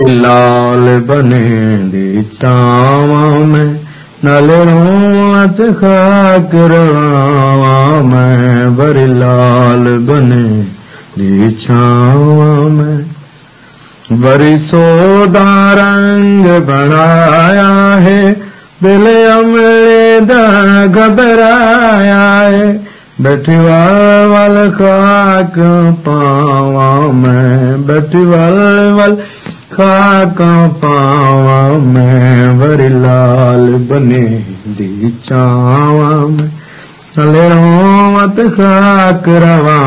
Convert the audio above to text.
लाल बने दी तावा में, नल रोत खाक रवा मैं बर लाल बने दी छावा में। बरी सोदा रंग बनाया है बिल अमले दा घबराया है बटवाल वाल खाक पावा मैं बटवाल वाल पावा मैं बड़ी लाल दी चावा हले खाक रवा